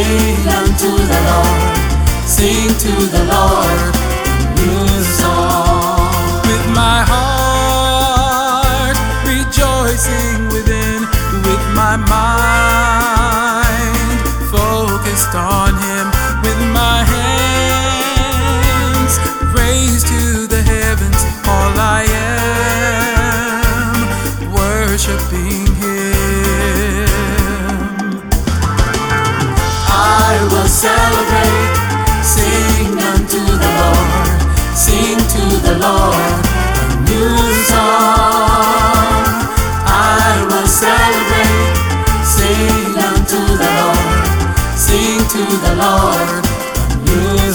sing unto the Lord, sing to the Lord. A new song. With my heart rejoicing within, with my mind focused on Him, with my hands to the Lord. You